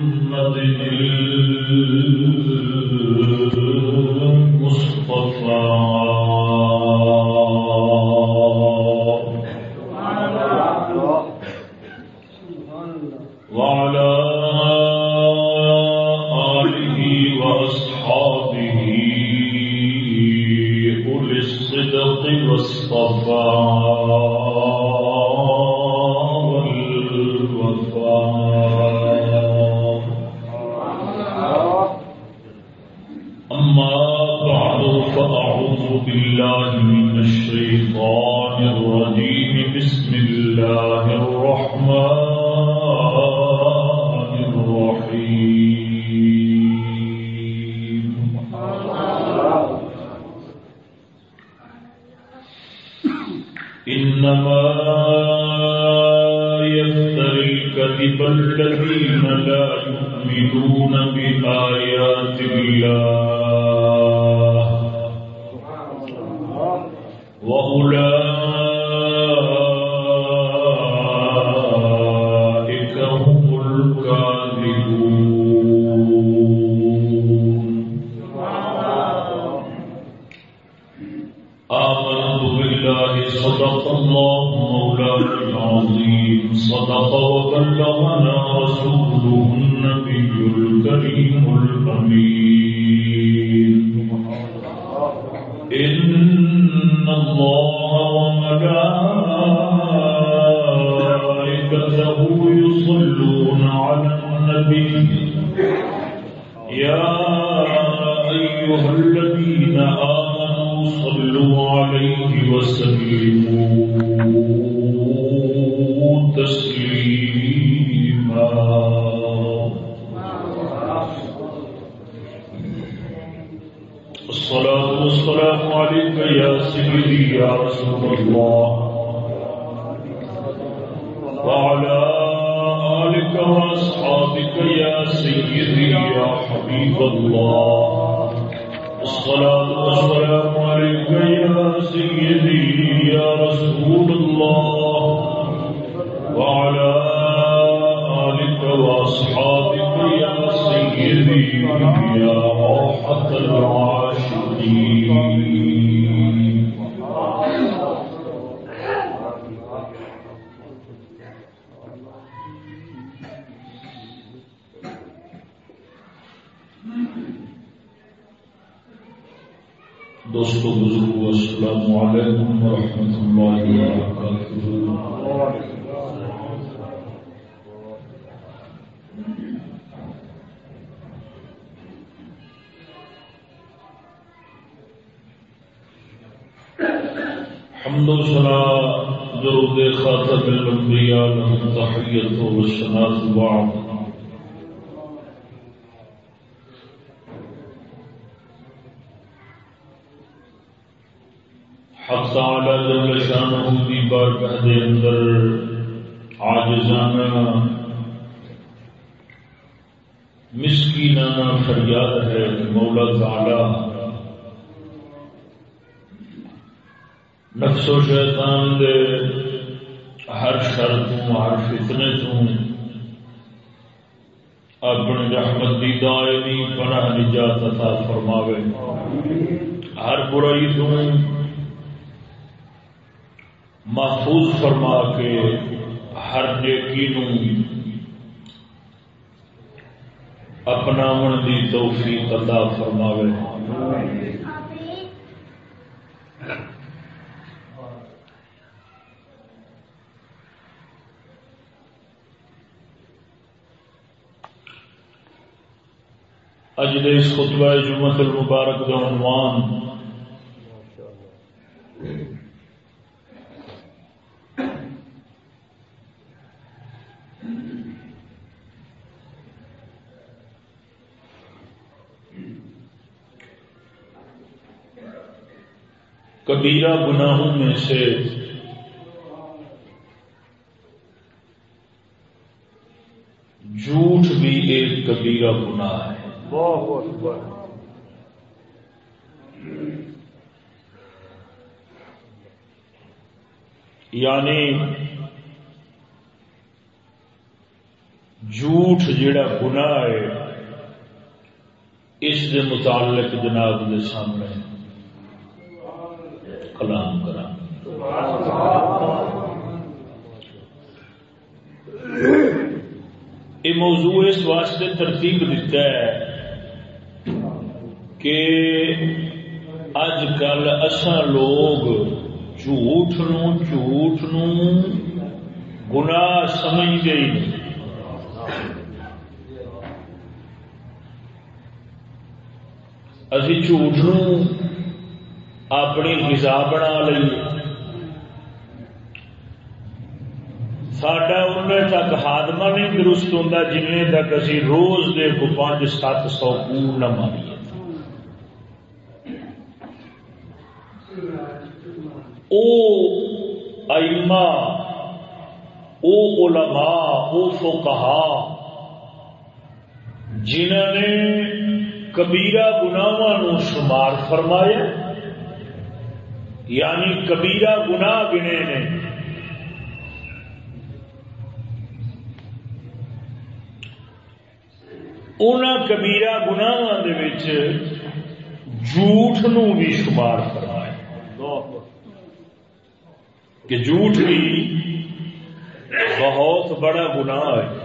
محمد المصطفى. يا أيها الذين آمنوا صلوا عليه وسلموا تسليما. الصلاة والسلام عليك يا سيدي يا رسول الله. وعلى يا حبيب الله. الصلاة والسلام عليك يا سيدي يا رسول الله. سینہ فریاد ہے، مولا تعالی نفس و شیطان دے ہر شر تو، ہر فتنے تو۔ اپنے رحمت دی دائمی پناہ نجات عطا فرماوے۔ ہر برائی تو محفوظ فرما کے ہر نیکی نوں اپنا من دی توفیق عطا فرماوے۔ اجل اس خطبہ جمعہ المبارک دا عنوان کبیرہ گناہوں میں سے۔ جھوٹ بھی ایک کبیرہ گناہ ہے۔ یعنی جھوٹ جڑا گناہ ہے اس دے متعلق جناب دے سامنے۔ کلام کرا۔ یہ موضوع اس واسطے ترتیب دیتا ہے کہ اج کل اصا لوگ جھوٹ نو جھوٹ نو گناہ سمجھتے ہی نہیں۔ ابھی جھوٹ نو اپنی غذا بنا لیے سڈا ان تک ہاتما نہیں درست ہوں جن تک اسی روز دے کو پانچ سات سو پور نہ مانیے۔ او ایما او علماء، او فقہا جنہوں نے کبیرہ گناواں شمار فرمایا یعنی کبیرہ گناہ گنے نے۔ ان کبیرہ گناواں جھوٹ نو بھی شمار فرمایا کہ جھوٹ بھی بہت بڑا گناہ ہے۔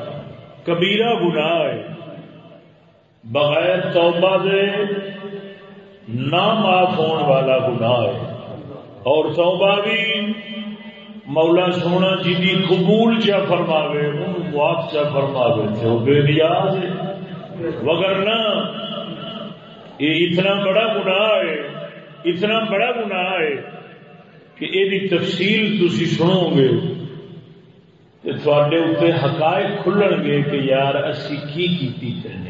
کبیرہ گناہ ہے۔ بغیر توبہ دے نہ معاف ہونے والا گناہ ہے۔ اور توبہ بھی مولا سونا جی کی قبول چا فرماوے ان معاف چا فرماوے تو بے نیاز یہ اتنا بڑا گناہ ہے، اتنا بڑا گناہ ہے کہ یہ تفصیل تھی سنو گے۔ تھوڑے اتنے حقائق کھلن گے کہ یار اسی کی کیتی کرنے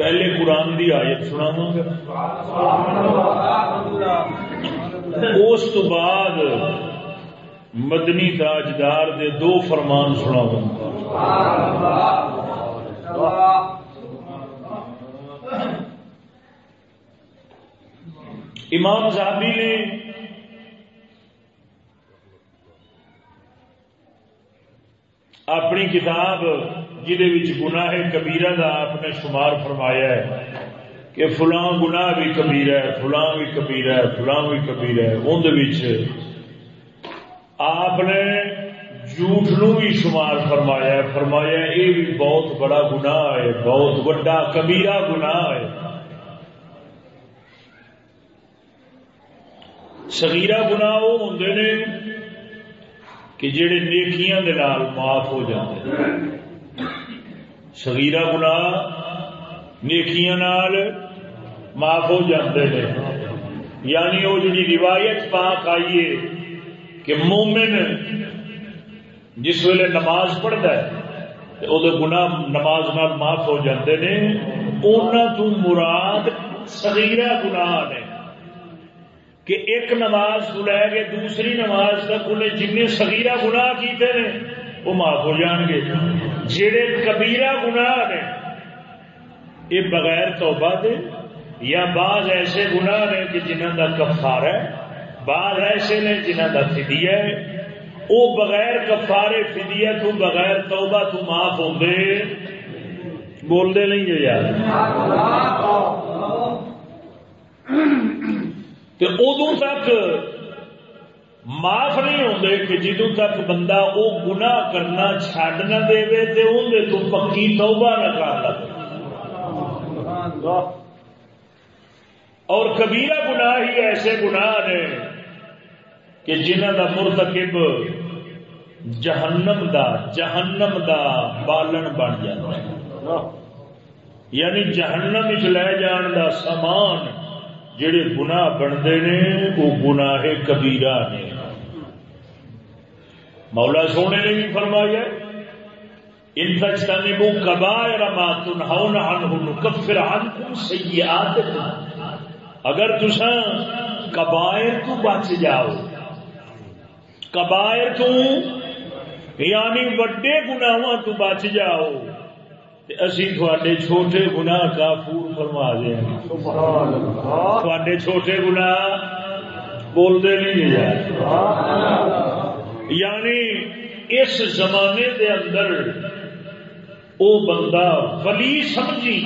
پہلے قرآن کی آیت سنا اس تو بعد مدنی تاجدار دے دو فرمان سنا امام زہبی نے اپنی کتاب جہد گناہ کبیرہ کا آپ نے شمار فرمایا ہے کہ فلاں گناہ بھی کبیرہ ہے، فلاں بھی کبیرہ ہے، فلاں بھی کبیرہ ہے اندر آپ نے جھوٹ نو بھی شمار فرمایا ہے۔ فرمایا یہ بھی بہت بڑا گناہ ہے، بہت بڑا کبیرہ گناہ ہے۔ سگیرا گناہ وہ ہوں نے کہ جڑے نیکیاں دے نال معاف ہو جاتے ہیں سگیرا گنا نیکیاں نال معاف ہو جاتے ہیں یعنی وہ جی روایت پاک آئیے کہ مومن جس ویلے نماز پڑھتا ہے وہ گنا نماز نال معاف ہو جاتے ہیں انہوں تو مراد سگیرا گناہ نے کہ ایک نماز کو لے کے دوسری نماز تک انہیں جن سگیرا گناہ کیتے ہیں وہ معاف ہو جان گے جہے کبیرا گناہ نے یہ بغیر توبہ دے یا بعض ایسے گناہ نے کہ جنہوں کا کفار ہے بعض ایسے نے جنہوں کا فدیا ہے وہ بغیر کفارے فدیا تو بغیر توبہ تو معاف ہوں بولتے نہیں جو یار۔ ادو تک معاف نہیں ہوتے کہ جدو تک بندہ وہ گنا کرنا چڈ نہ دے اندر تو پکی توبہ نہ کر لگے اور کبیرہ گناہ ہی ایسے گناہ نے کہ جنہ کا مرتکب جہنم دا جہنم دا بالن بن جاتا ہے۔ یعنی جہنم لے جان دا سامان جڑے گناہ بنتے نے وہ گناہ کبیرہ نے۔ مولا سونے نے بھی فرمایا ان تجتنبوا کبائر ما تنهون عنه نكفر عنكم سیئاتکم۔ اگر تساں کبائر تو بچ جاؤ، کبائر تو یعنی وڈے گناہاں تو بچ جاؤ۔ اسی تھوڑے چھوٹے گناہ کافور فرما دیا چھوٹے گناہ بولتے نہیں یعنی اس زمانے دے اندر او بندہ ولی سمجھی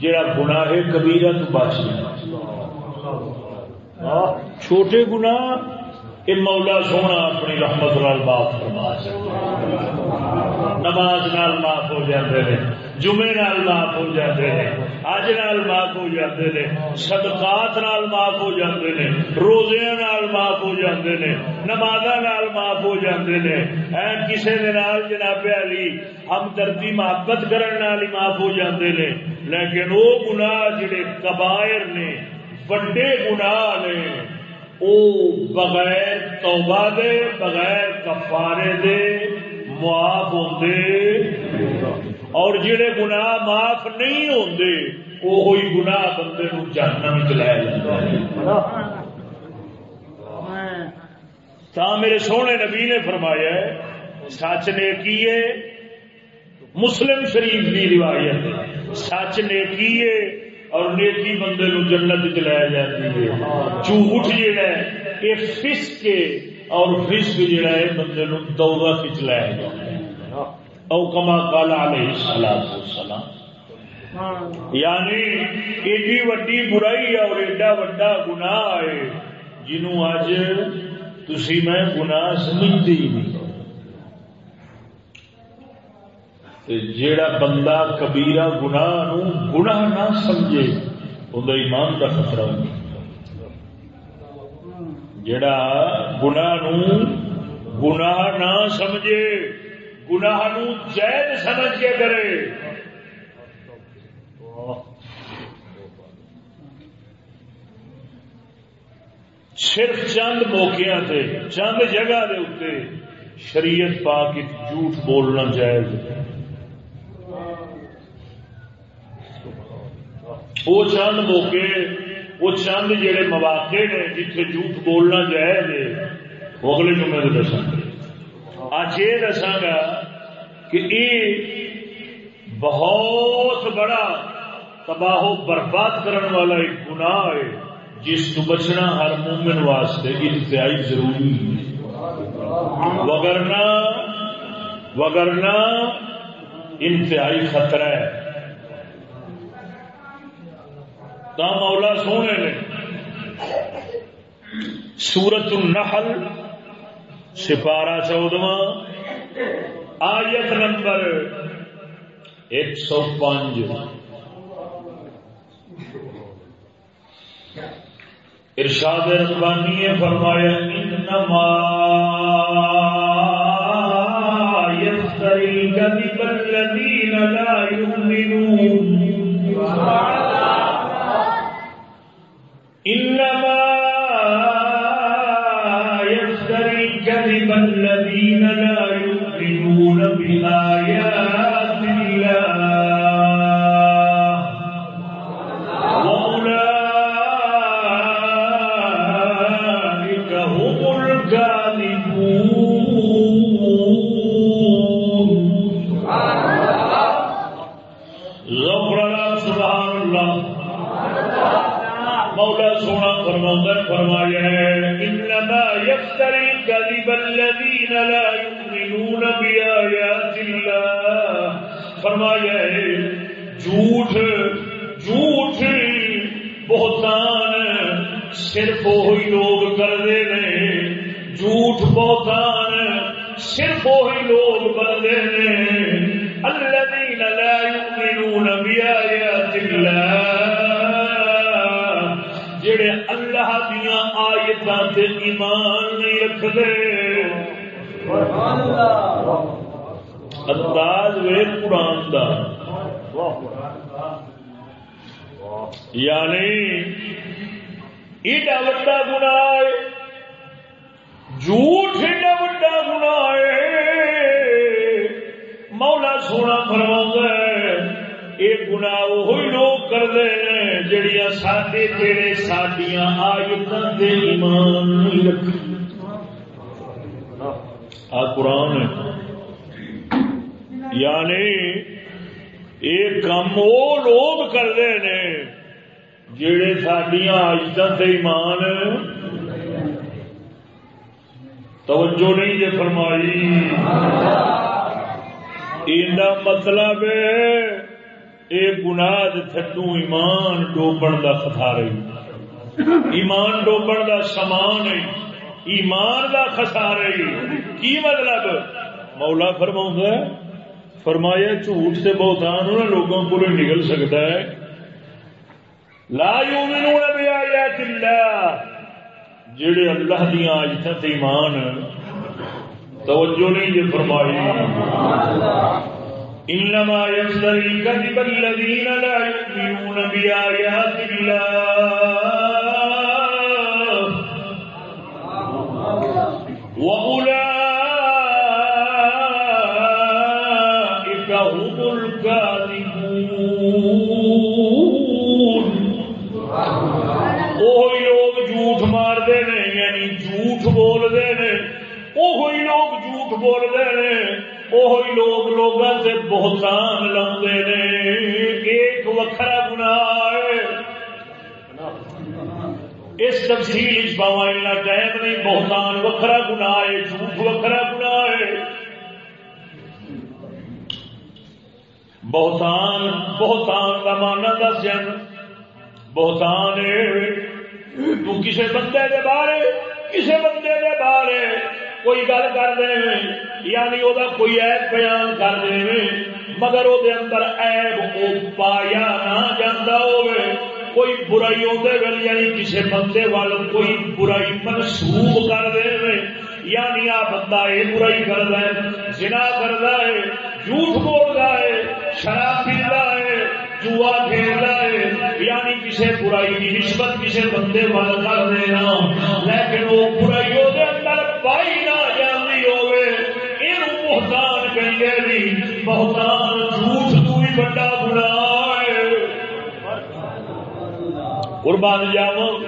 جڑا گناہ کبیرہ تو بچ چھوٹے گناہ یہ مولا سونا اپنی رحمت نال معاف فرما نماز نال معاف ہو جاتے ہیں جمعے نال معاف ہو جاتے ہیں اج نال معاف ہو جاتے ہیں صدقات نال معاف ہو جاتے ہیں روزے نال معاف ہو جاتے ہیں نماز نال معاف ہو جاتے ہیں اے کسے دے نال جناب علی ہم دردی محبت کرن نال ہی معاف ہو جاتے ہیں لیکن وہ گناہ جڑے کبائر نے بڑے گناہ نے۔ او بغیر توبہ دے، بغیر کفارے دے، معاف ہوندے۔ اور جڑے گناہ معاف نہیں ہوندے وہی گناہ بندے نو جہنم چ لے تا میرے سونے نبی نے فرمایا سچ نے کیے مسلم شریف کی روایت سچ نے کیے اور نیکی بندے نو جنت چلایا جاتی ہے۔ جھوٹ جہا ہے یہ فسک کے اور فسک جہا ہے، بندے نو دودا چلایا جاتا ہے او کما کالا علیہ السلام۔ السلام یعنی ایڈی وڈی برائی اور ایڈا وڈا گناہ ہے جنوں اج تسی میں گناہ سمجھتی نہیں۔ جیڑا بندہ کبیرہ گناہ نو گناہ نہ سمجھے اندر ایمان کا خطرہ ہو جیڑا گناہ نو گناہ نہ سمجھے، گناہ نو جید سمجھ کے کرے۔ صرف چند موقع سے چند جگہ دے اتنے شریعت پا کے جھوٹ بولنا جائز وہ چند موقع، وہ چند جڑے مواقع نے جتنے جھوٹ بولنا جائے وہ اگلے جمعے کو دسا اج یہ دساگا کہ یہ بہت بڑا تباہ و برباد کرنے والا ایک گناہ ہے، جس کو بچنا ہر مومن واسطے انتہائی ضروری وگرنا وگرنا انتہائی خطرہ ہے۔ تا مولا سونے نے سورت النحل، سپارہ چودواں آیت نمبر ایک سو پانچ۔ ارشاد ربانی فرمایا، انما يفتري كذب الذين لا يؤمنون لا يؤمنون بآيات الله. فرمایا ہے، جھوٹ جھوٹ بہتان صرف وہی لوگ کرتے ہیں جھوٹ بہتان صرف وہی لوگ کرتے ہیں الذين لا يؤمنون بآيات الله۔ جڑے اللہ دیا آیت ایمان نہیں رکھتے انداز وے قرآن دا۔ یعنی ایڈا وڈا گنا ہے، جھوٹ ایڈا وڈا گنا ہے۔ مولا سونا فرما یہ گنا وہی لوگ کرتے ہیں جڑیاں ساڈے تیرے سڈیا آیت ایمان نہیں رکھ آ قرآن یعنی یہ کام وہ لوگ کرتے ہیں جڑے سڈیا عزت ایمان توجہ نہیں جی فرمائی۔ ان مطلب یہ گناہ تھڈو ایمان ڈوبن کا خسارے ایمان ڈوبن کا سامان ایمان کا خسارے کی مطلب؟ مولا فرما فرمایا جھوٹ سے بہتان ان لوگوں کو نکل سکتا ہے۔ لا یؤمنون بآیات اللہ۔ جڑے اللہ دیا آیتیں ایمان توجہ نہیں جی فرمائی۔ انما يفتري الكذب الذين لا يؤمنون بآيات الله لوگ جھوٹ بولتے ہیں۔ وہی لوگ لوگوں سے بہتان لاؤتے نے ایک وکھرا گنا اس تفصیل پاوا ٹائم نہیں، بہتان وکھرا گنا ہے، جھوٹ وکھرا گنا ہے۔ بہتان بہتان کا مانا دس جن۔ بہتان تو کسی بندے دے بارے کسی بندے کوئی گل کر دے یعنی وہ کوئی ایب بیان کر دے مگر وہ اندر ایب وہ پایا نہ جانا ہوئے کوئی برائی ہوتے گل یعنی کسی بندے وال کوئی برائی منسوخ کر دے یعنی آ بندہ یہ برائی کرتا ہے جنا کرتا ہے، جھوٹ بولتا ہے، شراب پیتا ہے، جوا کھیلتا ہے۔ یعنی کسی برائی کی نسبت کسی بندے وال کر دینا لیکن وہ برائی وہ اندر پائی نہ بہتان کہیں گے جی، بہتان جھوٹ تو ہی بڑا برا ہے۔ قربان جاو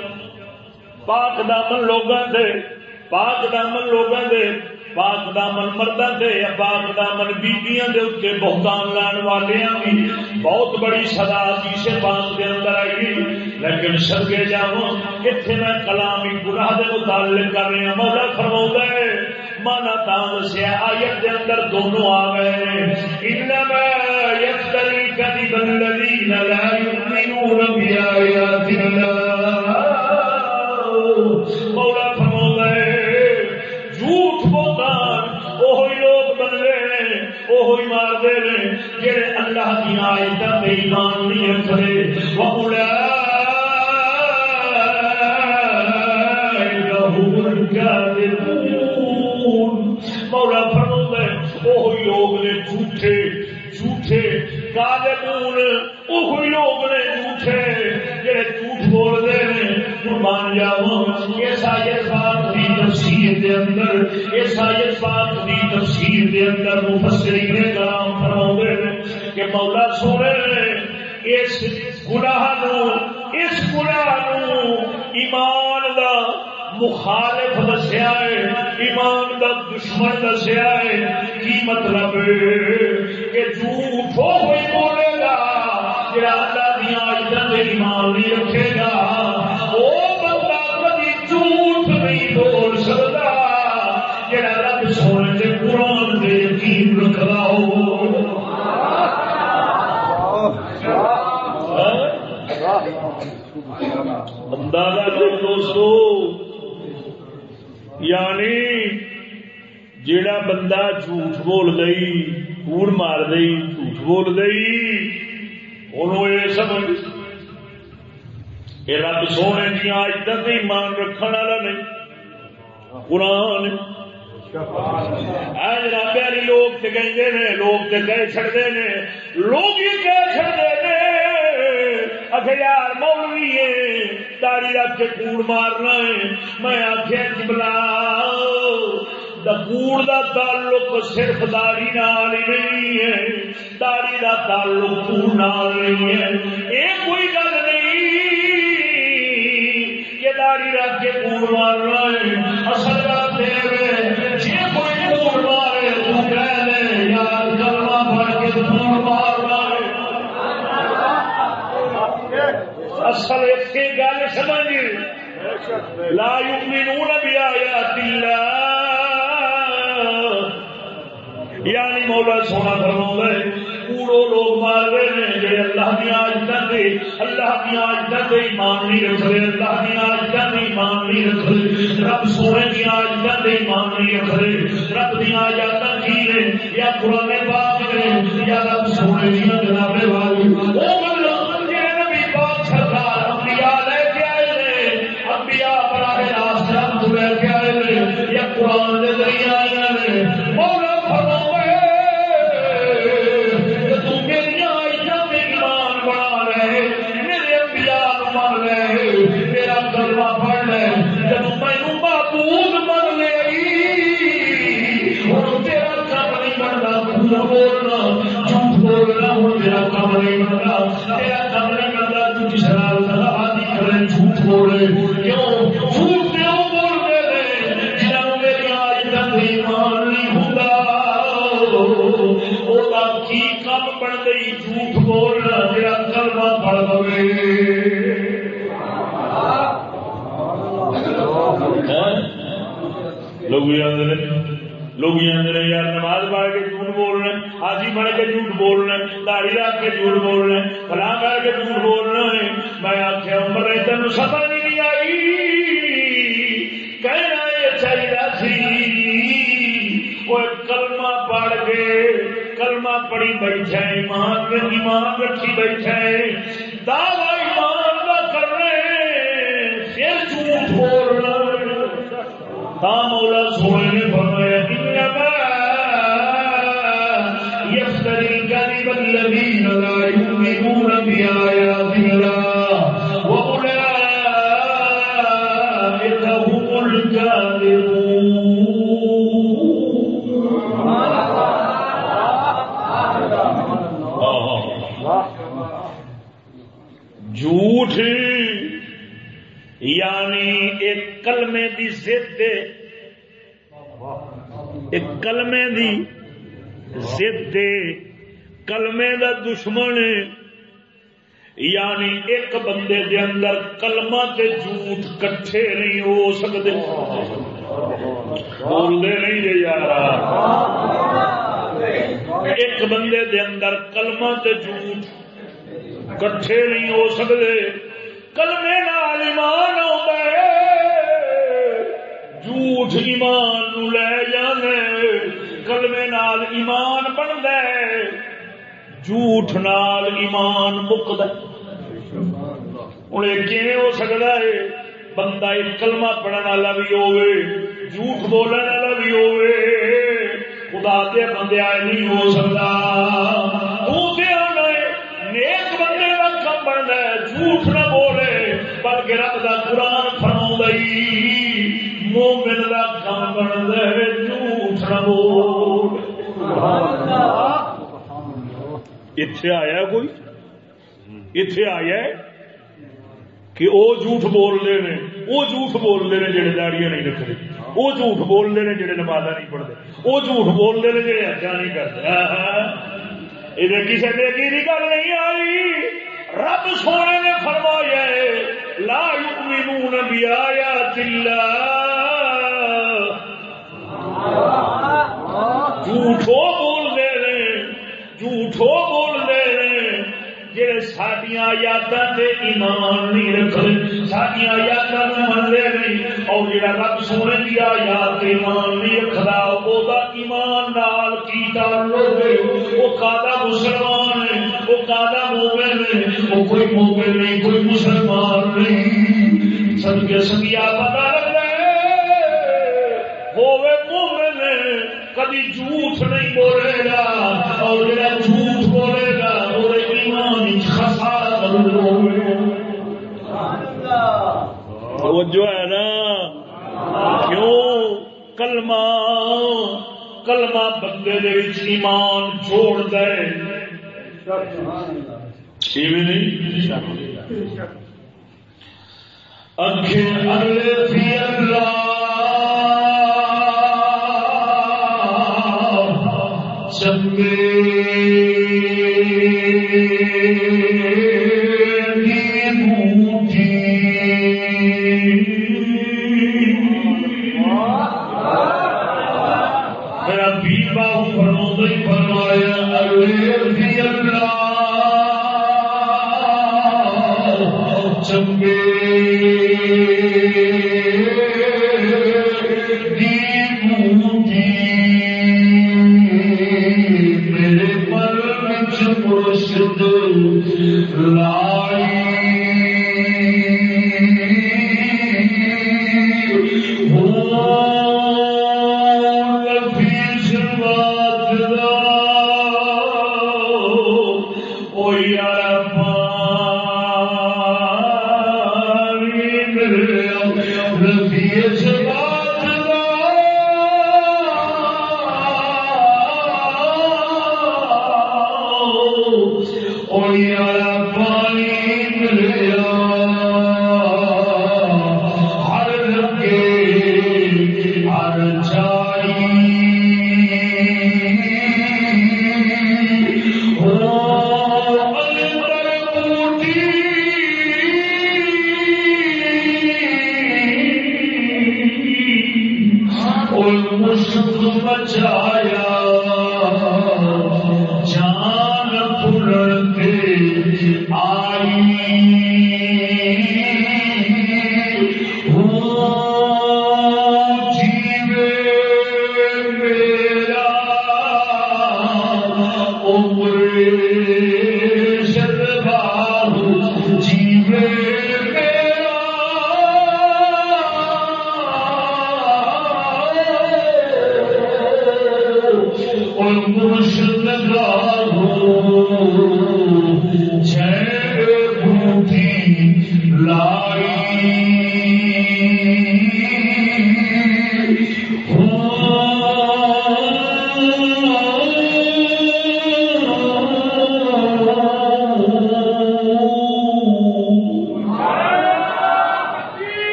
پاک دامن لوگوں سے پاک دامن لوگوں سے پاک دامن مردوں سے یا پاک دامن بیبیاں دے اتنے بہتان لان والے بھی بہت بڑی سدا جیسے پاک کے اندر آئی۔ لیکن سرگے جاؤ اتنے میں کلامی گناہ دے متعلق کر رہے ہیں مولا فرما مانا تان سے آیت دے اندر دونوں آ گئے انما یفتری کذب الذین لا یؤمنون بآیات اللہ۔ لوگ نے جھوٹے جھوٹے۔ کالے وہی لوگ نے جھوٹے۔ جہے جھوٹ بولتے ہیں قربان جاؤ اس آیت پاک دی تفسیر دے اندر اس آیت پاک دی تفسیر دے اندر مفسرین کلام فرماتے ہیں کہ مولا سونے نے اس گناہ نو، اس گناہ نو ایمان دا مخالف دسیا ہے، ایمان دا دشمن دسیا ہے۔ مطلب کہ جھوٹ ہو کوئی بولے گا اللہ دیا عزت ایمان نہیں رکھے گا۔ وہ بندہ کبھی جھوٹ نہیں بول سکتا، جڑا رب سونے کے قرآن دے یقین رکھدا ہو۔ دوستو یعنی جیڑا بندہ جھوٹ بول گئی کوڑ مار گئی جھوٹ بول گئی انہوں یہ سمجھ یہ رب سونے دیا اج تک ایمان رکھنے والا نہیں قرآن آج رب والی لوگ تے کہتے ہیں لوگ تے کہہ چڑتے ہیں لوگ ہی کہہ چڑتے ہیں اچھا یار مولوی ہے داری رکھ کے کوڑ مارنا ہے میں آخیا جبلا کپور دا تعلق صرف داری نال نہیں ہے، داری دا تعلق پور نال نہیں ہے۔ یہ کوئی گل نہیں کہ داری رکھ کے پور مار رہے اصل رات جی اصل ایک گل سمجھ۔ لا یؤمنون بیاات اللہ۔ یعنی مولا سونا فرما ہے کوڑو لوگ مار رہے ہیں جڑے اللہ کی آجت دے، اللہ کی آجت دے ایمان نہیں رکھ اللہ کی آجت دے ایمان نہیں رکھ رب سونے کی آجت دے ایمان نہیں رکھ رب کی آجت کی ہے یا قرآن پاک ہے یا رب سونے کی جناب والی۔ وہ مطلب جڑے نبی پاک سرکار انبیاء لے کے آئے نے، انبیاء براہ راست رب لے کے آئے نے، یا قرآن دے ذریعے کی کم بن گئی جھوٹ بولنا تیرا کلمہ پڑھ دے لوگ لوگ یار نماز پڑھ کے جھوٹ بولنا حاجی بڑھ کے جھوٹ بولنا داڑھی رکھ کے جھوٹ بولنا فلاں کر کے جھوٹ بولنا ہے میں آخیا عمر تین سمجھ نہیں کلمہ پڑھی بیٹھا ایمان ایمان رکھی بیٹھا دعوی ایمان کا کر رہے پھر جھوٹ بول رہا تا مولا سونے نے فرمایا انما يفتري الكذب الذين لا يؤمنون بآيات الله وأولئك هم الكاذبون کلمے دی ضد کلمے دا دشمن یعنی ایک بندے دے اندر کلمہ تے جھوٹ کٹھے نہیں ہو سکتے بولتے نہیں جی یار ایک بندے دے اندر کلمہ تے جھوٹ کٹھے نہیں ہو سکتے کلمے نال ایمان آ جھوٹ ایمان نو لے جانے کلمے نال ایمان بن ہے۔ جھوٹ نال ایمان مکد ہوں یہ ہو سکتا ہے؟ بندہ ایک کلمہ پڑھنے والا بھی ہوے جھوٹ بولنے والا بھی ہوے خدا دے بندے نہیں ہو سکتا نیک بندے کا کم بنتا ہے، جھوٹ نہ بولے، بلکہ رب کا قرآن فرما مومن کا کم بنتا ہے جھوٹ نہ بول۔ اتے آیا کوئی؟ اتے آیا کہ وہ جھوٹ بولتے ہیں وہ جھوٹ بولتے ہیں جڑے داڑیاں نہیں رکھتے وہ جھوٹ بولتے ہیں جڑے نمازا نہیں پڑھتے وہ جھوٹ بولتے ہیں جڑے اچھا نہیں کرتے۔ یہ کسی نے کی گل نہیں آئی۔ رب سونے نے فرمایا لا یؤمنون بیاات اللہ. جھوٹو بول دے رہے جھوٹو جہے سڈیا یاداں ایمان نہیں رکھتے سڈیا یاداں منگے نہیں اور جہاں رب سونے کی یاد ایمان نہیں رکھتا وہ ایمان نال کی تعلق ہے وہ کادا مسلمان ہے وہ کادا مومن ہے وہ کوئی مومن نہیں کوئی مسلمان نہیں سب کے سنگیا پتا لگتا ہے ہوے مومن کبھی جھوٹ نہیں بولے گا اور جہاں جھوٹ وہ جو ہے نا؟ کیوں؟ کلمہ کلمہ بندے دے ایمان چھوڑ دے۔ اکھیں اللہ فی اللہ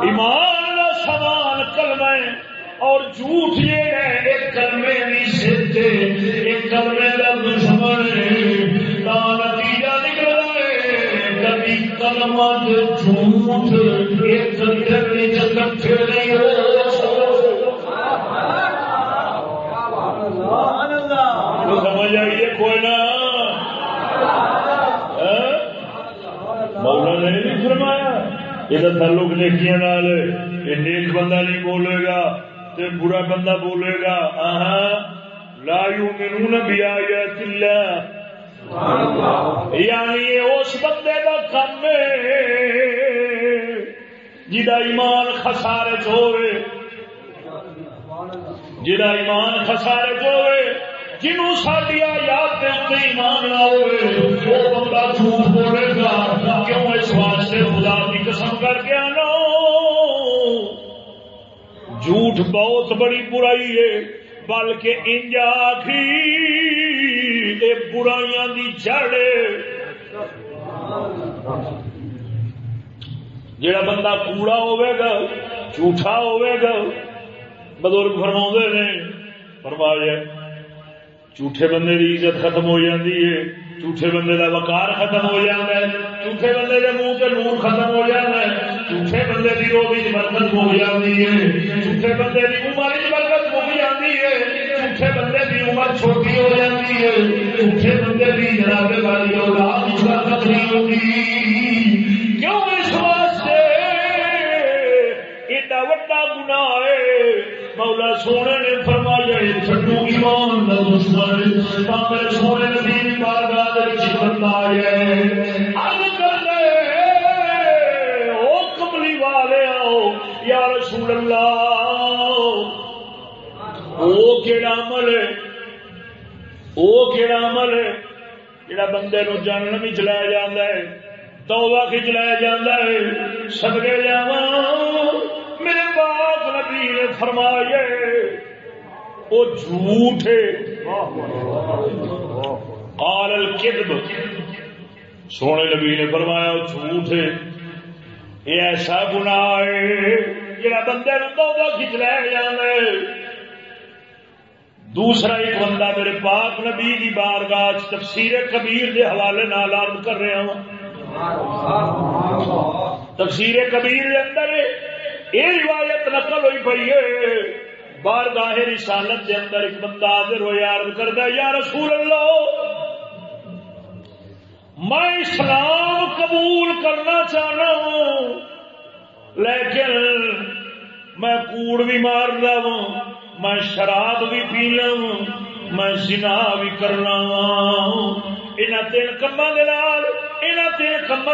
ایمان سوال کلمہ اور جھوٹ یہ ہے، ایک کلمے ایک کلمے کا دشمن، تا نتیجہ کبھی جھوٹ، ایک کلمے کوئی نہ ہاں؟ نے فرمایا یہ تعلق نیکیا نیک بندہ نہیں بولے گا تے برا بندہ بولے گا ہاں لا یؤمنون بیاات اللہ یعنی اس بندے دا کم جدا ایمان خسارے چورے جدا ایمان خسارے چورے جنوں ساری یاد دے ایمان نہ ہوئے وہ بندہ جھوٹ بولے بہت بڑی برائی ہے، بلکہ انجا تھی اے برائیاں دی جڑے جڑا بندہ کوڑا ہوے گا، جھوٹا ہوے گا، بزرگ فرما نے، فرمایا جھوٹے بندے کی عزت ختم ہو جاتی ہے، جھوٹے بندے کا وکار ختم ہو جاتا ہے، جھوٹے بندے کے منہ سے نور ختم ہو جاتا ہے، جھوٹے بندے کی روزی برکت ہو جاتی ہے، جھوٹے بندے کی عمر برکت ہو جاتی ہے، جھوٹے بندے کی عمر چھوٹی ہو جاتی ہے، جھوٹے بندے کی جناب والی اولاد برکت نہیں ہوتی کیوں اس واسطے ایڈا وڈا گناہ مولا سونے نے فرمایا چھٹو ایمان دا دشمن تا سونے نبی دی بارگاہ دے وچ فرمایا ارد کر لے او کملی والے او یا رسول اللہ، او کیڑا عمل ہے، او کیڑا عمل ہے، جڑا بندے نو جہنم وچ لایا جاندا ہے، توبہ وچ لایا جاندا ہے، صدقے جاواں میرے باپ نبی نے فرمایا وہ جھوٹ ہے۔ قال الكذب سونے نبی نے فرمایا، وہ جھوٹ ہے۔ یہ ایسا گناہ ہے، جڑا بندے نو توبہ کھچ لایا جاتا ہے۔ دوسرا ایک بندہ میرے پاک نبی کی بارگاہ تفسیر کبیر کے حوالے نال عرض کر رہا ہوں۔ تفسیر کبیر کے اندر یہ روایت نقل ہوئی پی ہے۔ بارگاہ رسالت کے اندر ایک بندہ حاضر ہو کرتا یا رسول اللہ، میں اسلام قبول کرنا چاہنا ہوں، لیکن میں کوڑ بھی مار ہوں، میں شراب بھی پی لوں میں سنا بھی کرنا ان تین کما تین کما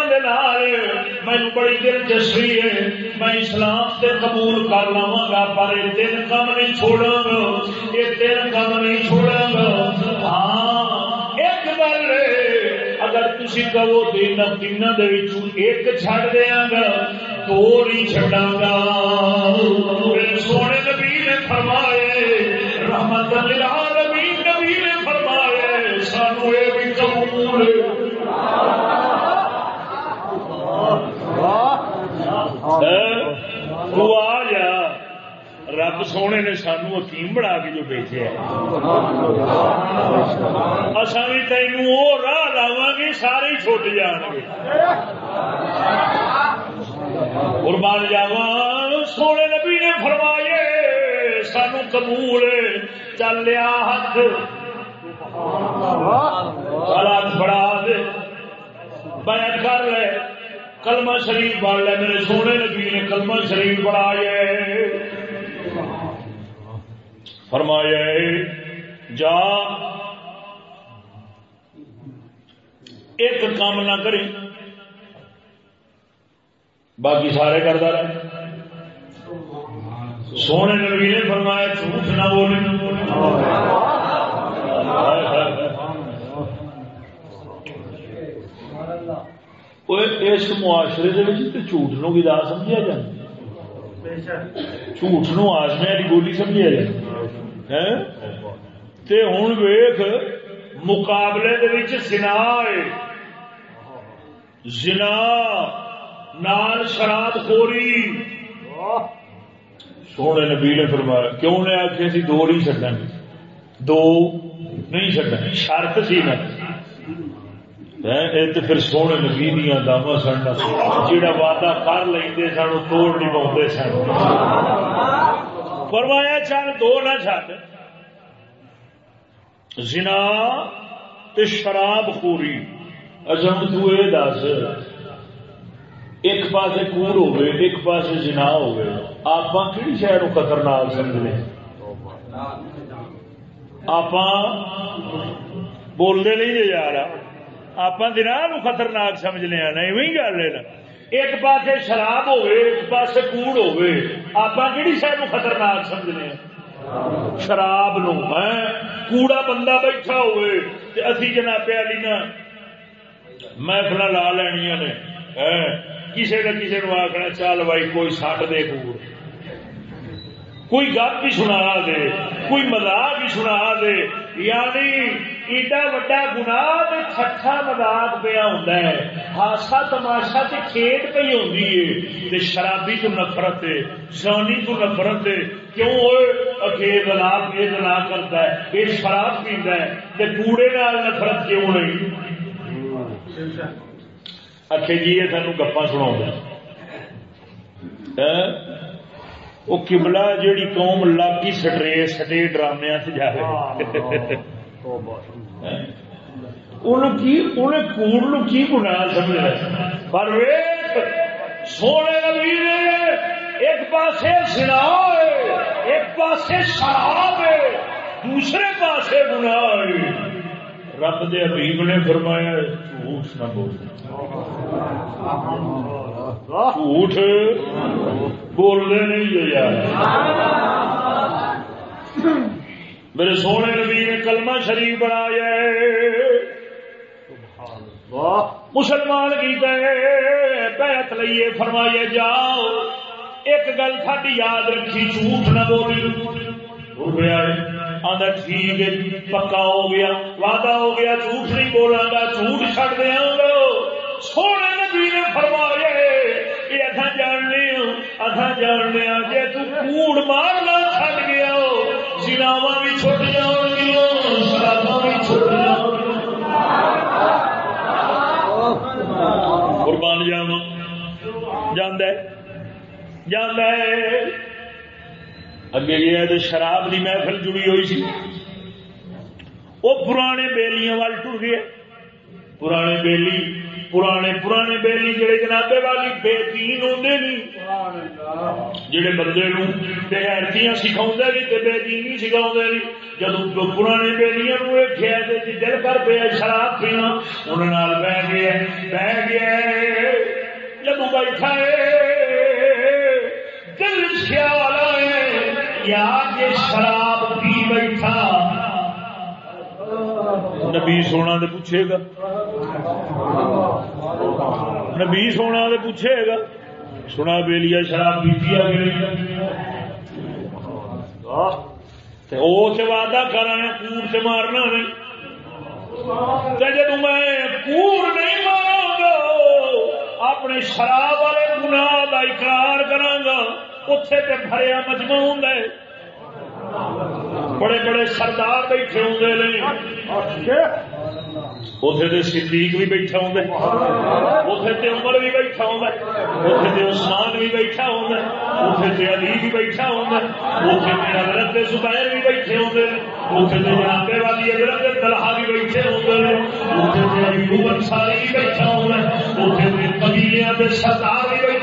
مینو بڑی دلچسپی ہے۔ میں اسلام سے قبول کر لوا گا، پر یہ تین کم نہیں چھوڑا گا۔ یہ تین کم نہیں چھوڑا گا۔ ہاں ایک گل اگر تھی کہو تین تین ایک چڑ دیا گا، دو نہیں چڈا گا۔ حکیم بنا کے جو بیچے اصا بھی تینوں وہ راہ لاوا گے سارے چھوٹ جان گے قربان جاوا سونے نبی نے فرمائے، سانو قبول چل لیا ہاتھ۔ ہاتھ بڑا دے۔ بیعت کر لے، کلمہ شریف پڑھ لے۔ میرے سونے نبی نے کلمہ شریف پڑھایا فرمایا جا۔ ایک کام نہ کری۔ باقی سارے کرتا رہے۔ سونے نبی نے فرمایا، جھوٹ نہ بولے۔ اس معاشرے جھوٹ نو گدا سمجھا جا جھوٹ نو آسمیا کی بولی سمجھا جائے ہوں ویخ مقابلے سنا زنا نال شراب خوری۔ سونے نبی نے فرمایا، کیوں نے آخیا سی دو نہیں چڈا دو نہیں چڈا شرط سی نا۔ پھر سونے نبی دیا داوا سن جا وعدہ کر لیں سن توڑ نہیں پاؤں سن۔ فرمایا چل دو نہ چڈ زنا تے شراب خوری۔ اجم تو یہ دس۔ ایک پاس کور ہوئے ایک پاس جنا ہوئے آپ کہڑی شہر خطرناک سمجھنے؟ آپ بولتے نہیں جا رہا آپ دن خطرناک سمجھنے نہیں گل ہے نا۔ ایک پاسے شراب ہوئے، ایک پاس کوڑ ہوئے۔ آپ کہڑی شہر خطرناک سمجھنے شراب نو کوڑا بندہ بیٹھا ہوئے اسی جناب علی نا محفل لا لینیا نے کسی نہ کسی نے آخنا چل بھائی کوئی سٹ دے کوڑ کوئی گپ بھی سنا دے، کوئی مزاق بھی سنا دے۔ یعنی ایڈا وڈا گنا چھٹا مزاق پیا ہوں ہاسا تماشا تے کھیت پی ہوں شرابی تو نفرت ہے سونی تو نفرت ہے۔ کیوں ہوئے دلاک یہ دلا کرتا ہے؟ یہ شراب پیندا ہے۔ تے کوڑے نال نفرت کیوں نہیں اچھے جی یہ سانو گپا سنا وہ کملا جیڑی قوم لاگی سٹرے سٹے ڈرامے سے جا کوڑ نو کی گنا سمجھنا پر سونے نبی نے ایک پاسے سنا ایک پاسے شراب ہے دوسرے پاسے گنا رب دے حبیب نے فرمایا جھوٹ نہ بول جھوٹ بولنے نہیں یار۔ میرے سونے نبی نے کلمہ شریف بنایا مسلمان کی بیعت لئیے فرمائیے جاؤ ایک گل ساری یاد رکھی جھوٹ نہ بولی آدھا ٹھیک ہے، پکا ہو گیا، وعدہ ہو گیا، جھوٹ نہیں بولا گا جھوٹ چڑ دیا گا سونے نبی نے فرمایا یہ اصا جاننے اصا جاننے جی تور مارنا چڑ گیا سلاوا بھی چھٹ جان گیا شرابا بھی چھٹ جان قربان جاوا جانا جانا اگے گیا تو شراب کی محفل جڑی ہوئی سی وہ پرانے بیلیاں وال ٹر گئے پرانے بیلی پرانے پرانے بیلی جڑے جنابے والی بے دین ہوتے نہیں جڑے بندے نو بےغیرتیاں سکھاؤں نہیں تے بے دینی سکھاؤں نہیں جدو پرانے بیلیاں نو ویکھیا تے دل کر پیا شراب پینا انہاں نال بہ گیا بہ گیا جدو بیٹھا دل خیال آئے یار شراب پی بیٹھا؟ نبی سونا تو پوچھے گا۔ نبی سونا تو پوچھے گا۔ سنا بیلیا شراب پیتی وہ وعدہ کرنا کوڑ سے مارنا نہیں جب میں کوڑ نہیں مارا گا، اپنے شراب والے گناہ کا اقرار کرا گا۔ اتے تو بھریا مجمع ہوں بڑے بڑے سردار بیٹھے ہوں اتنے صدیق بھی بیٹھا ہوں اتنے عمر بھی بیٹھا ہوں اتنے عثمان بھی بیٹھا ہوں اتنے علی بھی بیٹھا ہوں اتنے حضرت زبیر بھی بیٹھے ہوں اتنے جنابے والی حضرت طلحہ بھی بیٹھے ہوں اتے اتنے ایوب انصاری بھی بیٹھا ہوں اتنے قبیلیاں کے سردار بھی بیٹھے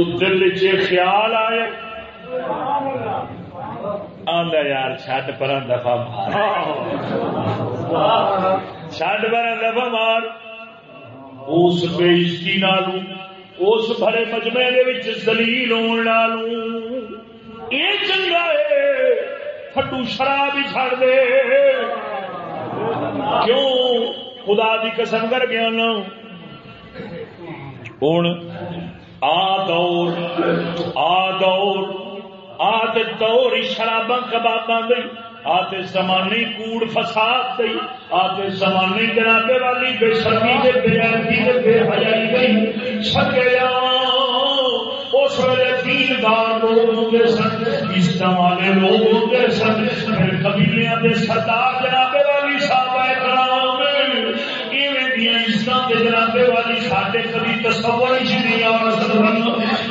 جدو دل چ خیال آئے آدھا یار چھٹ پر دفا مار۔ چھٹ پر دفا مار۔ اس بےزتی نالو اس بڑے مجمے دلیل ہونے نالو یہ چنگا ہے پٹو شراب ہی چڑ دے۔ کیوں؟ خدا دی قسم کر گیا نا۔ ہوں آ دور آ دور آت دور شرابا کبابا گئی آتے زمانے کوڑ فساد گئی آتے زمانے جنابے والی بے شرمی دے بے عزتی دے بے حیائی گئی سکیا اس ویلے دیندار لوگ ہوتے سن اسلام والے لوگ ہوتے سن، پھر قبیلیاں دے سردار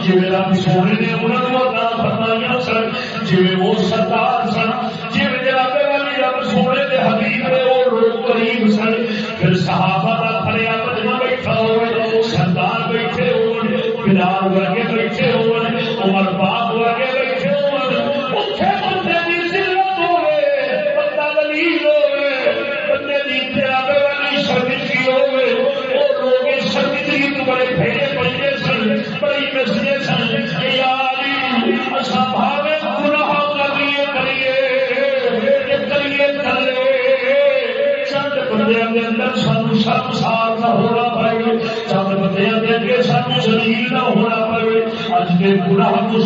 سکتی جی رب سونے نے انہوں نے فرمائیاں سن جی وہ سردار سن جی جنابے والی رب سونے کے حبیب نے وہ لوگ قریب سن پھر صحابہ کا کھڑیا مجمع بیٹھا ہوئے سردار بیٹھے ہوئے بلال ورگے سب سال کا ہونا پائے سب بندے کے اگے سب شریر کا ہونا پائے اج کے گناہ کو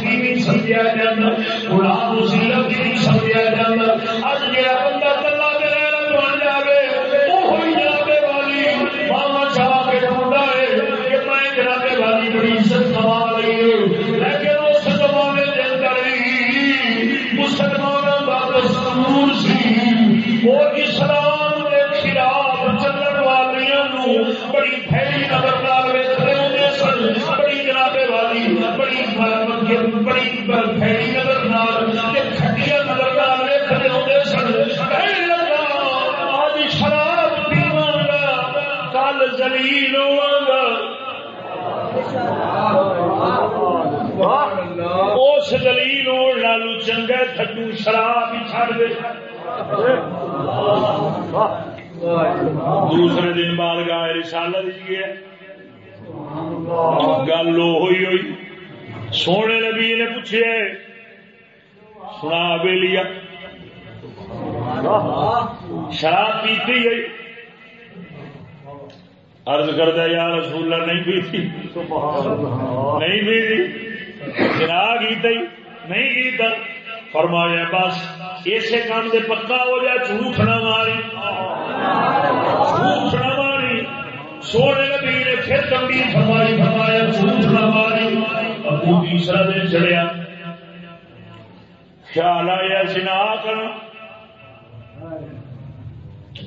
کی نہیں سمجھا جاتا گناہ کو کی نہیں سمجھا جاتا اج جہاں کل اس دلیل لالو چنگا تھڈو شراب ہی چڑ دے۔ دوسرے دن بعد گائے رسالت گیا گل ہوئی ہوئی۔ سونے نبی نے پوچھے، سنا بے لیا شراب پیتی گئی ارد کردہ یا رسول اللہ نہیں پیتی۔ نہیں پیتی۔ جنا کی نہیں کی فرمایا بس اسے کام سے پکا ہو جائے جھوٹ نہ ماری۔ جھوٹ نہ ماری۔ سونے نبی نے پھر کمی فرمائی فرمایا جھوٹ نہ ماری۔ ابو تیسرا دن چڑیا خیال آیا جنا کر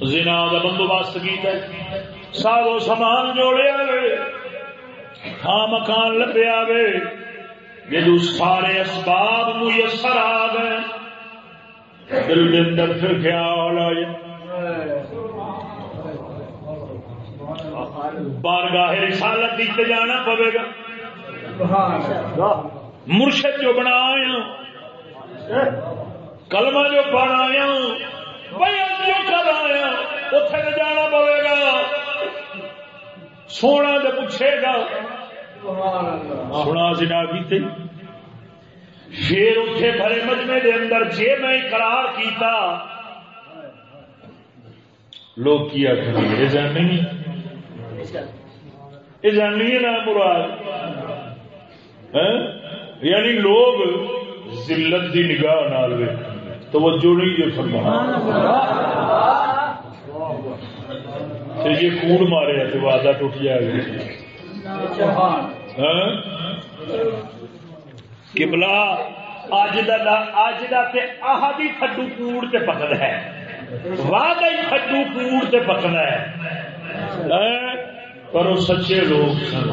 زنا کا بندوبست کیا سارو سامان جوڑیا وے ہاں مکان لبیا وے جدو سارے اسباب میسر آ گئے دل کے اندر پھر خیال آیا بارگاہ رسالت دیتے جانا پوے گا مرشد جو بنایا کلمہ جو بنایا بیعت جو کرایا اتنے جانا پوے گا سونا جو پوچھے گا۔ سنا سنا کی پھر اتنے بھرے مجمے دے اندر، جے میں قرار کیتا۔ لوگ کیا یہ جاننی یہ جاننی ہے نا مراد؟ ہاں؟ یعنی لوگ ذلت دی نگاہ نال توجہ نہیں جو فرما یہ کوڑ مارے تو وعدہ ٹوٹ جائے گا؟ کبلا اج اج کا آہ بھی تھڈو کوڑ تے ہے واہ ہی تھڈو کوڑ تے ہے پر وہ سچے لوگ سن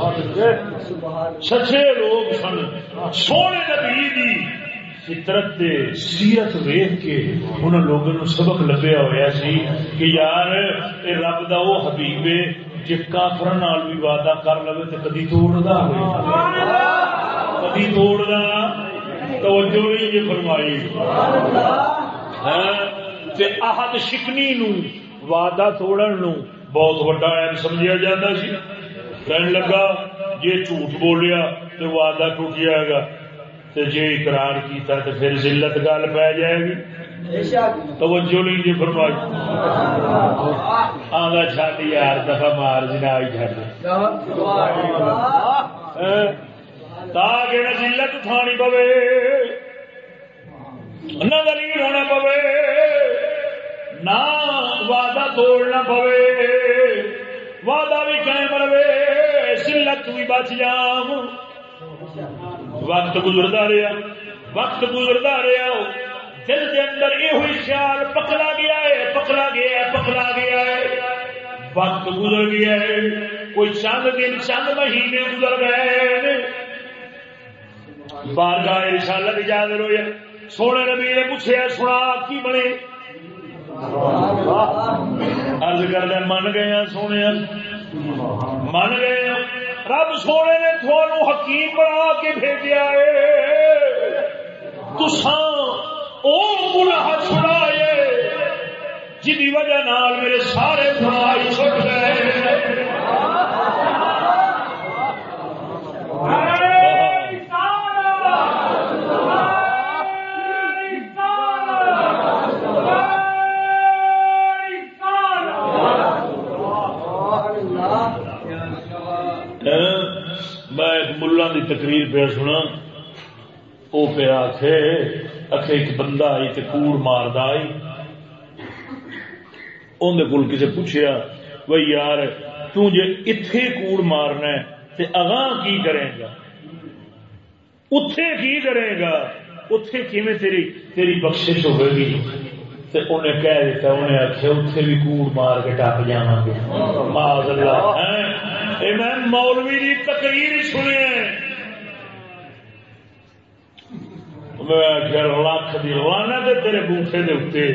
سچے لوگ سن سونے نبی دی فطرت دے سیرت ویخ کے ان لوگوں سبق لبیا ہوا سی کہ یار، اے رب دا وہ حبیب ہے جی کافر بھی وعدہ کر لو تو کدی توڑتا کدی توڑنا توجہ نہیں جی فرمائی۔ ہاں، آہد شکنی نو وعدہ توڑن نو بہت بڑا اہم سمجھا جاتا سی۔ کہنے لگا جی جھوٹ بولیا تو وعدہ ٹوٹ جائے گا۔ تو جی اقرار کیتا تو پھر ذلت گل پی جائے گی۔ توجہ نہیں جی فرمائی۔ آگا چھٹ یار دفعہ مار جنا چھ ہاں؟ تاکہ ذلت اٹھانی پوے۔ نہ دلیل ہونا پوے۔ نہ وعدہ توڑنا پوے۔ وعدہ بھی قائم رہے۔ ذلت بھی بچ جام۔ وقت گزرتا رہا، وقت گزرتا رہا، دل کے اندر یہ ہوئی خیال پکڑا گیا ہے، پکڑا گیا ہے، پکڑا گیا ہے۔ وقت گزر گیا ہے، کوئی چند دن، چند مہینے گزر گئے بار گاہ رسالت اجازت ہوئے سونے نبی نے پوچھے سنا کی بنے؟ ارد کر من گئے سونے؟ من گئے رب سونے نے تھوڑا حکیم بنا کے بھیجا ہے تسان گناہ چھڑائے جی وجہ نال میرے سارے گناہ چھٹ گئے۔ تقریر پہ سنا وہ پہ آخ ایک بندہ آئی تے کوڑ مارد آئی۔ اندر کول کسی پوچھیا بھائی یار تجھے اتے کوڑ مارنا تے اگاں کی کرے گا؟ اتے کی کرے گا؟ اتے کیویں تیری تیری بخشش ہوئے گی؟ تے انہیں کہہ دیتا انہیں آخیا بھی کوڑ مار کے ٹپ جا گے۔ معاذ اللہ ہاں؟ میں مولوی کی تقریر سنے لکھ دی روانہ دے تیرے بوٹے دے اتنے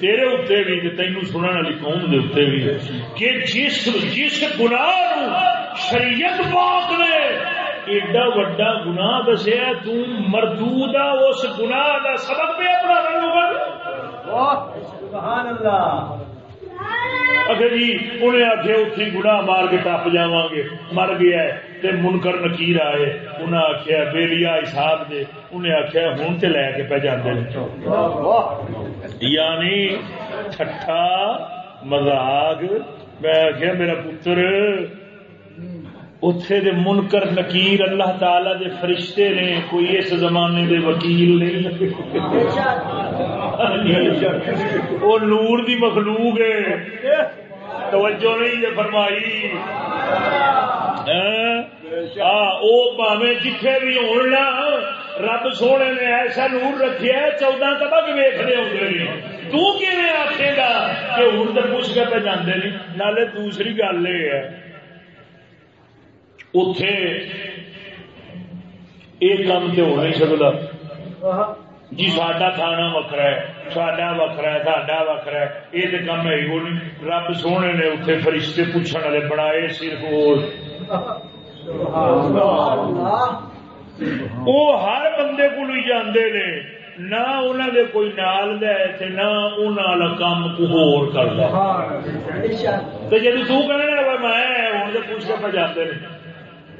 تیرے اتنے بھی تینوں سننے والی قوم دے اتنے بھی کہ جس جس گناہ شریعت پاک نے ایڈا وڈا گناہ دسیا تردو اس گناہ دا سبق پہ اپنا سبحان اللہ اچھا جی انہیں آخیا اتھی گنا مار کے ٹپ جا گے مر گیا تے منکر نکیر آئے انہیں آخیا بےلیا حساب دے انہیں آخیا ہوں تے لے کے پہ جانے یعنی ٹھٹا مزاق میں آخیا میرا پتر اتے دے منکر نکیر اللہ تعالی دے فرشتے نے کوئی اس زمانے دے وکیل نہیں وہ نور دی مخلوق ہے۔ توجہ نہیں جی فرمائی۔ ہاں؟ ہاں، پاوے جتھے بھی ہونا رب سونے نے ایسا نور رکھیا چودہ تبک ویخنے آدھے تین آخے گا کہ ہوں تو پوچھ کے پہ جانے نہیں نالے دوسری گل یہ ہے اتے یہ کام تو ہو نہیں سکتا جی ساڈا کھانا وکرا ہے ساڈا وکرا ہے ساڈا وکرا ہے یہ تو کم ہے وہ نہیں رب سونے نے اتنے فرشتے پوچھنے والے بنائے صرف وہ ہر بندے کو جانے نے نہ انہوں نے کوئی نال دے نہ انہوں کام کو ہور کرتا جی تو کہنا میں ہوں پوچھ کے پہ جانے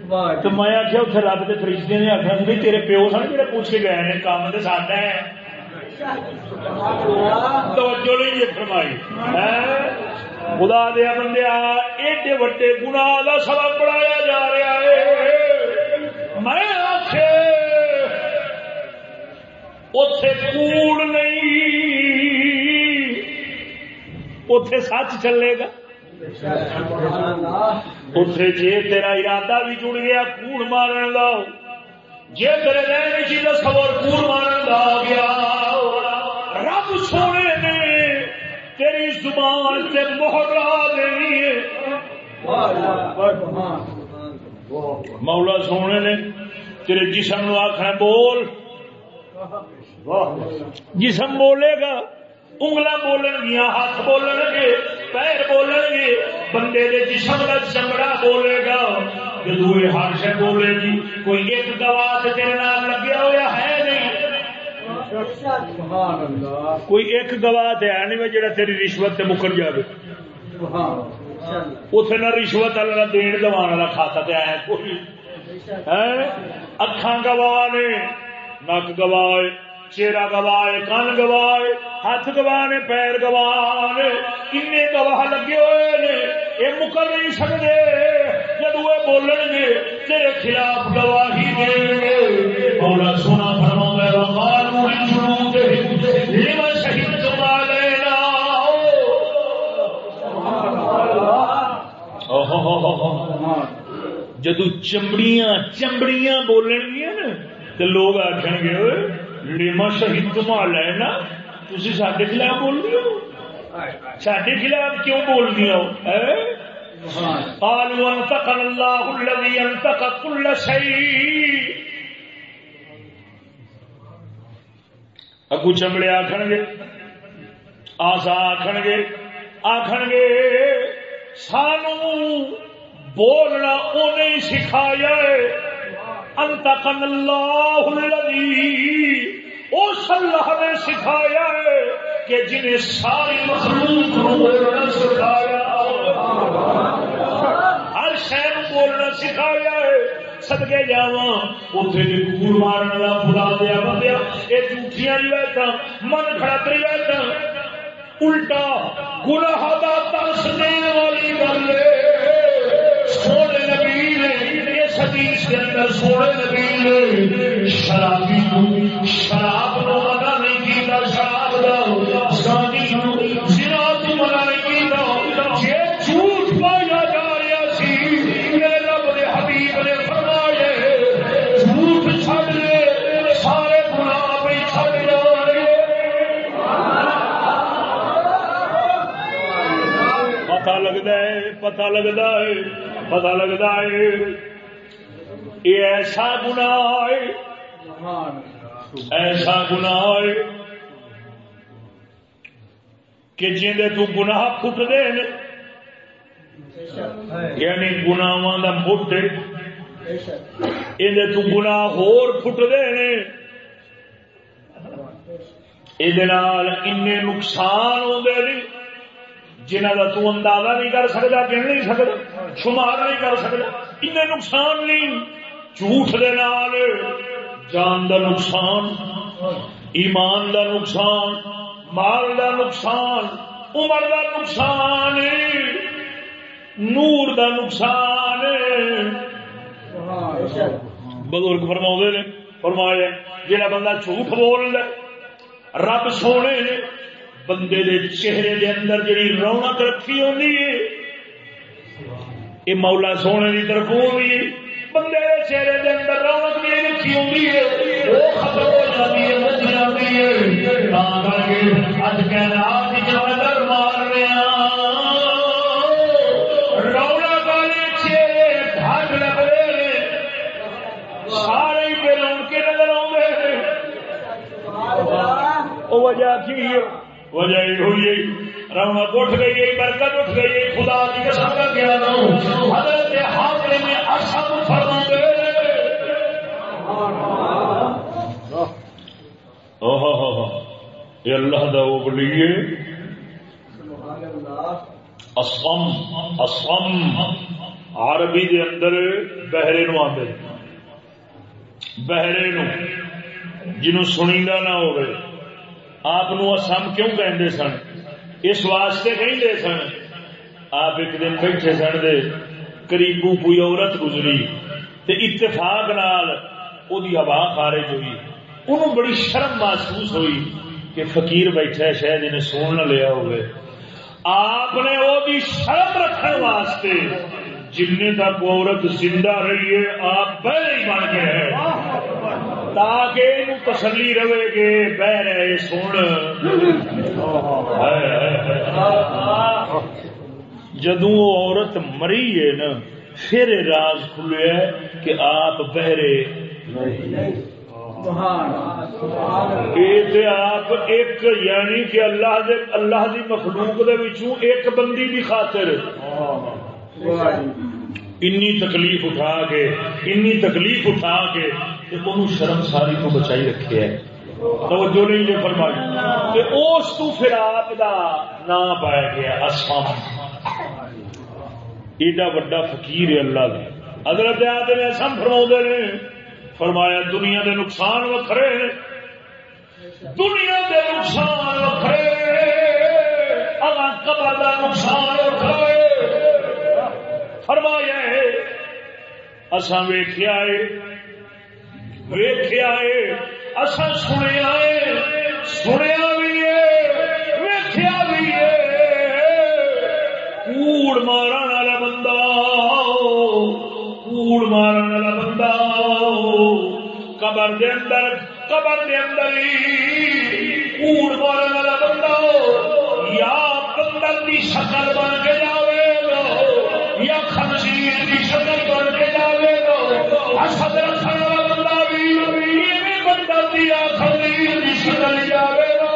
تو میں آخیا اتنے رب کے فرشتے نے آخیا بھائی تیرے پیو سن جی پوچھ کے گئے ہیں کام تو ساڈا ہے توجہ نہیں یہ فرمائی خدا دیا بندے ایڈے وڈے گنا کا سبق پڑھایا جا رہا ہے میں آخ اتے کوڑ نہیں اتے سچ چلے گا اتنے جی تیرا ارادہ بھی جڑ گیا کوڑ مارن کا جی تیرے رہنے کی تصور کوڑ مارن کا آ گیا رب سونے نے تیری زبان سے محرا دینی ہے مولا سونے نے تیرے جسم نو آخر بول جسم بولے گا انگل بولن گیا ہاتھ بولن گے پیر بولن گے بندے دے جسم کا چمڑا بولے گا جدو ہر شہ بولے گی کوئی ایک گواہ تیرے نام لگیا ہوا ہے نہیں کوئی ایک گواہ ہے نہیں جڑا تیری رشوت سے مکر جائے اتنے نہ رشوت والا دین دوا والا کھاتا تو ہے کوئی اکھان گواہ نے نک گواہ چہرہ گواہ کن گواہ ہاتھ گواہ نے پیر گواہ نے کن گواہ لگے ہوئے نے، یہ مکر نہیں سکتے، جب وہ بولن گے، تیرے خلاف گواہی دے گے۔ مولا سونا فرما شہید لینا جدو چمڑیاں چمڑیاں بولن گیا نا تو لوگ آخر گے لیما شہید کما لینا تھی سڈے خلاف بول رہی ہو سڈے خلاف کیوں بول رہی ہو قالوا انتقل الله الذي انتق كل شيء اگو چمڑے آخر گے آسا آخر گے آخر گے سانو بولنا انہیں سکھایا انتقن اللہ الذي اس اللہ نے سکھایا ہے کہ جنہیں ساری مخلوق بولنا سکھایا ہر شہر بولنا سکھایا ہے۔ سدکے جا اتنے بھی کوڑ مارن کا بلا دیا بندیا یہ جھوٹیاں روایت من کھڑا روایت الٹا گناہ کا ترس دینے والی گل سونے نے حدیث کے اندر سونے نبی نے شرابی کو شراب نو منع نہیں کیتا، شراب دا سانی زنا تو منع نہیں کیتا۔ جے جھوٹ پایا جا رہا سی، میرے رب دے حبیب نے فرمایا، جھوٹ چھڑ لے سارے گناہ بھی چھڑ جانے پتہ لگتا ہے، پتہ لگتا ہے، پتہ لگتا ہے۔ یہ ایسا گنا ایسا گناہ کہ جی تو گناہ فٹ یعنی دے یعنی گناواں مٹ یہ تو گناہ ہور دے یہ نقصان ہوتے نہیں جنہ کا تو اندازہ نہیں کر سکتا گن نہیں سکتا شمار نہیں کر سکتا ان نقصان نہیں۔ جھوٹ دے نال جان دا نقصان، ایمان دا نقصان، مال دا نقصان، عمر دا نقصان، نور دا نقصان۔ بزرگ فرما نے، فرمایا جہاں بندہ جھوٹ بول رہا رب سونے بندے دے چہرے دے اندر جڑی رونق رکھی ہوتی ہے، یہ مولا سونے کی طرف ہوئی بندے دے چہرے دے اندر رونق بھی رکھی ہوتی ہے، وہ ختم ہو جاتی ہے مچ جاتی ہے۔ کر کے اج کہنا نظر مار رہے رونق والے چہرے ڈھک لگ رہے ہیں۔ سارے پہ لوگ کے نظر آؤں وجہ کی وجہ یہ ہوئی رونق اٹھ گئی برکت اٹھ گئی خدا کی قسم کر کے آتا حضرت حاضر میں اشب فرما دے یہ اللہ دا وہ بلیے اسم اسم عربی دے اندر بہرے نو آتے بہرے نو۔ جنوں سنیدا نہ ہوئے آپ اسم کیوں کہندے سن؟ اس واسطے کہیں سن۔ آپ ایک دن بیٹھے سن دے۔ قریبو کوئی عورت گزری۔ تے اتفاق نال او دی ہوا خارج ہوئی۔ انہوں بڑی شرم محسوس ہوئی۔ کہ فقیر بیٹھا شاید انہیں سون نہ لیا ہوئے۔ آپ نے وہ بھی شرم رکھنے واسطے جن تک عورت زندہ رہی ہے، آپ پہلے ہی بن گئے تاکہ تسلی رہے گے بہ رہے سن جدو عورت مری ہے نا، پھر راز کھلے کہ آپ بہرے آپ ایک یعنی کہ اللہ دے اللہ دی مخلوق دے وچوں ایک بندی دی خاطر۔ انی تکلیف اٹھا کے انی تکلیف اٹھا کے ان شرم ساری کو بچائی رکھے ہے۔ توجہ نہیں جو فرمائی۔ کہ اس تو پھر آپ دا نام پایا گیا اسام ایڈا وڈا فقیر ہے اللہ دا حضرت آدم اسم فرما نے فرمایا، دنیا دے نقصان وکھرے دنیا دے نقصان وکھرے۔ اگر قبر دا نقصان وکھرے۔ فرمایا ہے، اساں ویکھیا ہے ویکھیا ہے، اساں سنیا ہے، سنیا بھی ہے، ویکھیا بھی ہے۔ کوڑ مارن والا بندہ، کوڑ مارن والا قبر دے اندر، قبر دے اندر کوڑ مارن والا بندہ یا بندر کی شکل بن کے جاوے یا خنزیر کی شکل بن کے جاوے گا۔ اسد رکھنے والا بندہ بھی بندہ دیا خنزیر کی شکل جاوے گا۔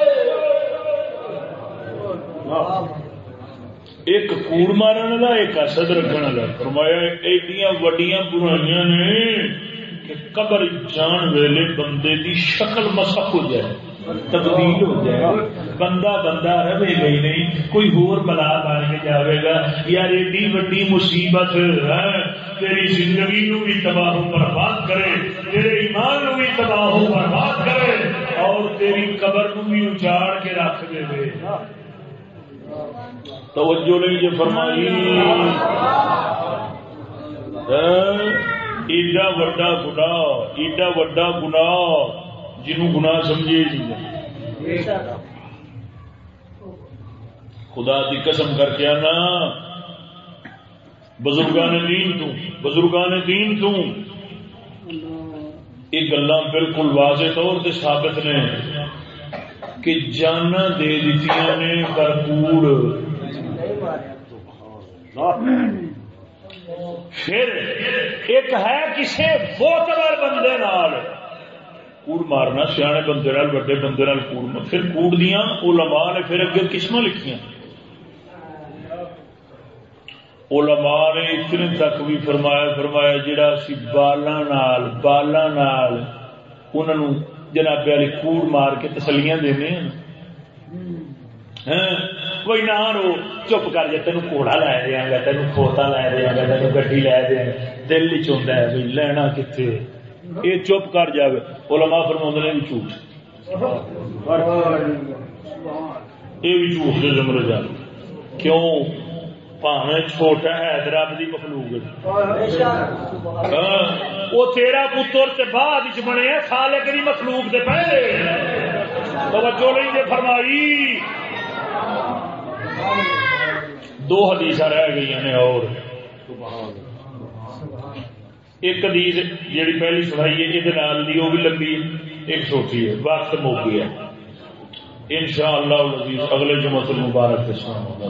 ایک کوڑ مارن والا، ایک اسد رکھنے والا۔ فرمایا، ایڈیاں وڈیاں برائیاں نے کہ قبر جان ویلے بندے دی شکل مسخ ہو جائے، تبدیل ہو جائے۔ بندہ بندہ رہے گا ہی نہیں، کوئی ہور بلا بن کے جاوے گا۔ یار ایڈی وڈی مصیبت ہے تیری زندگی نو بھی تباہ برباد کرے، تیرے ایمان نو بھی تباہ برباد کرے، اور تیری قبر نو بھی اجاڑ کے رکھ دے دے توجہ نہیں جو فرمائی۔ ہاں۔ ایڈا وڈا گنا ایڈا وڈا گنا جنوں گنا سمجھے جی خدا کی قسم کر کے آنا۔ بزرگان دین تو، بزرگان دین تو۔ یہ گلا بالکل واضح طور سے ثابت نے کہ جانا دے دیتی نے بھرپور۔ پھر ایک ہے کسی بوتبر بندے نال۔ کوڑ مارنا، سیانے بندے نال، وڈے بندے نال کوڑ مارنا پھر کوڑ دیا علماء نے پھر اگے قسم لکھیاں۔ علماء نے اتنے تک بھی فرمایا فرمایا جڑا سی بالا نال بالا نال انہاں انہوں جناب والی کوڑ مار کے تسلیاں دینے ہاں ہاں، کوئی نہ رو چپ کر جائے تین گھوڑا لے دیا گا تین کھوتا لے دیا گا تین گڈی لے دیا دل ہی چاہتا ہے بھائی لینا کتنے یہ چپ کر جائے علماء فرما نے بھی جھوٹ۔ یہ بھی جھوٹ کے زمرے جا۔ کیوں؟ پاوے چھوٹا ہے رب کی مخلوق ہاں، وہ تیرا پتر بعد بنے سال ایک مخلوق سے پہلے۔ توجہ نہیں جی فرمائی۔ دو حدیث رہ گئی نے اور۔ ایک حدیث جیڑی پہلی سنائی ہے یہ وہ بھی لمبی، ایک چھوٹی ہے، وقت مو گیا ان شاء اللہ اگلے جمع المبارک کے سامنے